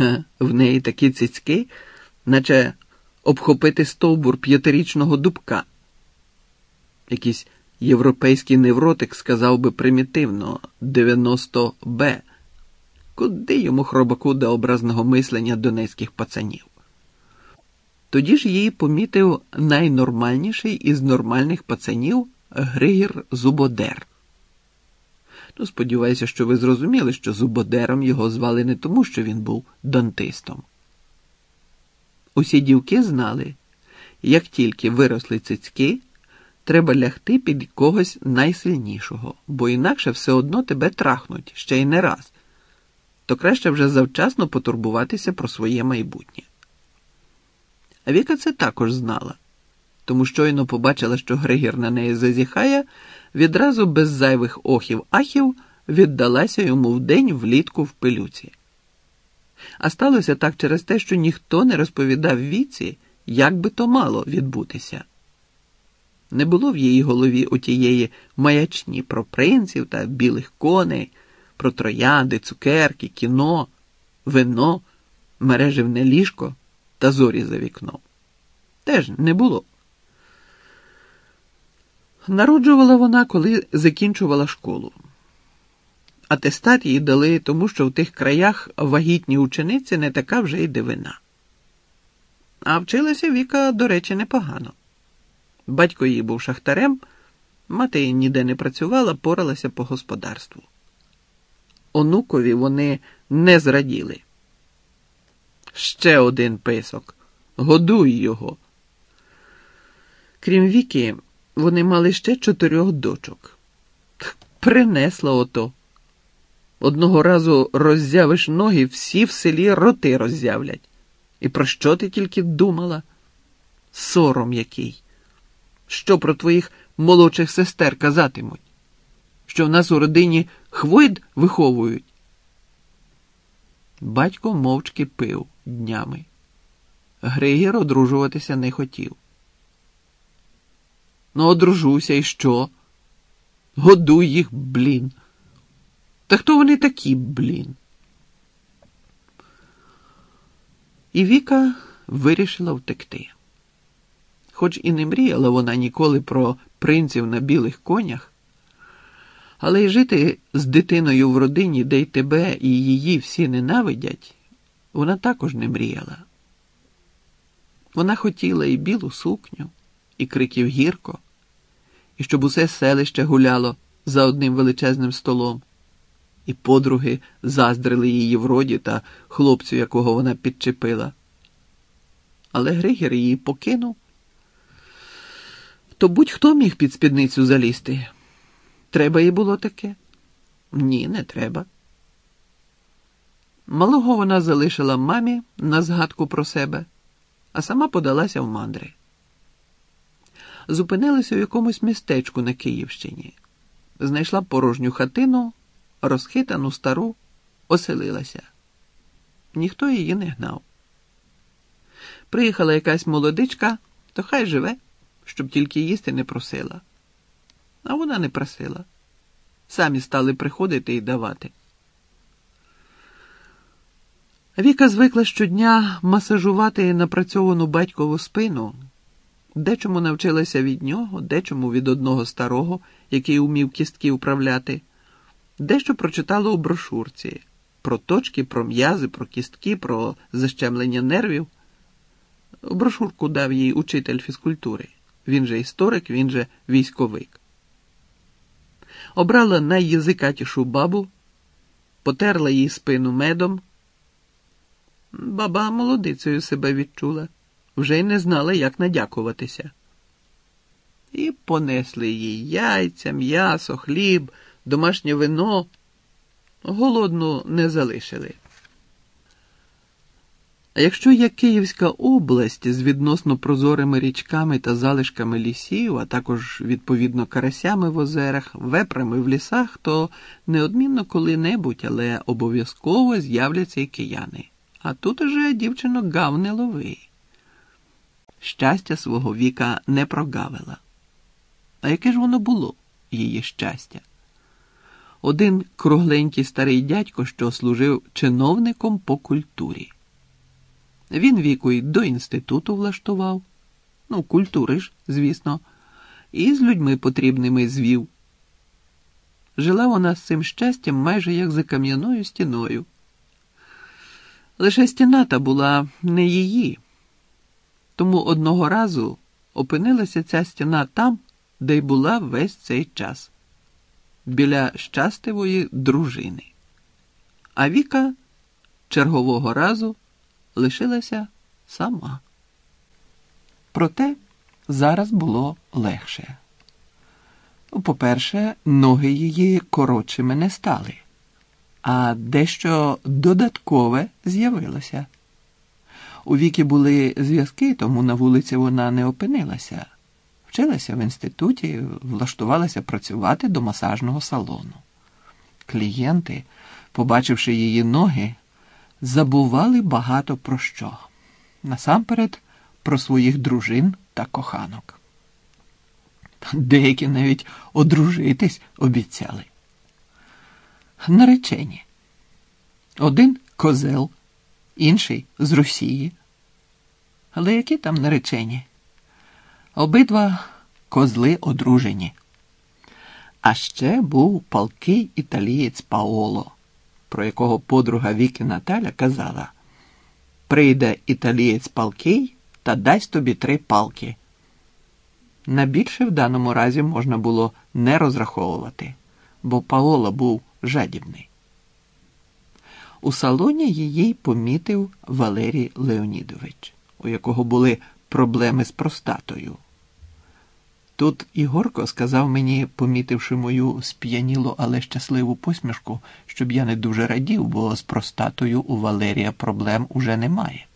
Ха, в неї такі цицьки, наче обхопити стовбур п'ятирічного дубка. Якийсь європейський невротик сказав би примітивно 90 Б. Куди йому хробаку до образного мислення донецьких пацанів? Тоді ж її помітив найнормальніший із нормальних пацанів Григір Зубодер. Ну, сподіваюся, що ви зрозуміли, що Зубодером його звали не тому, що він був дантистом. Усі дівки знали, як тільки виросли цицьки, треба лягти під когось найсильнішого, бо інакше все одно тебе трахнуть ще й не раз, то краще вже завчасно потурбуватися про своє майбутнє. А Віка це також знала, тому щойно побачила, що Григір на неї зазіхає, відразу без зайвих охів-ахів віддалася йому вдень влітку в пилюці. А сталося так через те, що ніхто не розповідав віці, як би то мало відбутися. Не було в її голові отієї маячні про принців та білих коней, про троянди, цукерки, кіно, вино, мереживне ліжко та зорі за вікном. Теж не було. Народжувала вона, коли закінчувала школу. Атестат їй дали, тому що в тих краях вагітні учениці не така вже й дивина. А вчилася Віка, до речі, непогано. Батько її був шахтарем, мати ніде не працювала, поралася по господарству. Онукові вони не зраділи. Ще один писок. Годуй його. Крім віки, вони мали ще чотирьох дочок. Принесла ото. Одного разу роззявиш ноги, всі в селі роти роззявлять. І про що ти тільки думала? Сором який. Що про твоїх молодших сестер казатимуть? Що в нас у родині хвойд виховують? Батько мовчки пив днями. Григір одружуватися не хотів. Ну, одружуся і що? Годуй їх, блін. Та хто вони такі, блін? І Віка вирішила втекти. Хоч і не мріяла вона ніколи про принців на білих конях, але й жити з дитиною в родині, де й тебе і її всі ненавидять, вона також не мріяла. Вона хотіла і білу сукню, і криків гірко, і щоб усе селище гуляло за одним величезним столом, і подруги заздрили її вроді та хлопцю, якого вона підчепила. Але Григір її покинув. То будь-хто міг під спідницю залізти. Треба їй було таке? Ні, не треба. Малого вона залишила мамі на згадку про себе, а сама подалася в мандри. Зупинилася в якомусь містечку на Київщині, знайшла порожню хатину, розхитану стару, оселилася. Ніхто її не гнав. Приїхала якась молодичка, то хай живе, щоб тільки їсти не просила. А вона не просила. Самі стали приходити і давати. Віка звикла щодня масажувати напрацьовану батькову спину, дечому навчилася від нього, дечому від одного старого, який умів кістки управляти, дещо прочитала у брошурці про точки, про м'язи, про кістки, про защемлення нервів. Брошурку дав їй учитель фізкультури. Він же історик, він же військовик. Обрала найязикатішу бабу, потерла їй спину медом. Баба молодицею себе відчула, вже й не знала, як надякуватися. І понесли їй яйця, м'ясо, хліб, домашнє вино. Голодну не залишили. А якщо є Київська область з відносно прозорими річками та залишками лісів, а також відповідно карасями в озерах, вепрами в лісах, то неодмінно коли-небудь, але обов'язково з'являться і кияни. А тут уже дівчинок гав не лови. Щастя свого віка не прогавила. А яке ж воно було, її щастя? один кругленький старий дядько, що служив чиновником по культурі. Він віку й до інституту влаштував, ну, культури ж, звісно, і з людьми потрібними звів. Жила вона з цим щастям майже як за кам'яною стіною. Лише стіна та була не її, тому одного разу опинилася ця стіна там, де й була весь цей час, біля щастивої дружини. А Віка чергового разу лишилася сама. Проте зараз було легше. По-перше, ноги її коротшими не стали, а дещо додаткове з'явилося. У віки були зв'язки, тому на вулиці вона не опинилася. Вчилася в інституті, влаштувалася працювати до масажного салону. Клієнти, побачивши її ноги, забували багато про що. Насамперед про своїх дружин та коханок. Деякі навіть одружитись обіцяли. Наречені. Один козел, інший з Росії. Але які там наречені? Обидва козли одружені. А ще був палкий італієць Паоло, про якого подруга Віки Наталя казала: прийде італієць палкий та дасть тобі три палки. На більше в даному разі можна було не розраховувати, бо Паоло був жадібний. У салоні її помітив Валерій Леонідович, у якого були проблеми з простатою. Тут Ігорко сказав мені, помітивши мою сп'янілу, але щасливу посмішку, щоб я не дуже радів, бо з простатою у Валерія проблем уже немає.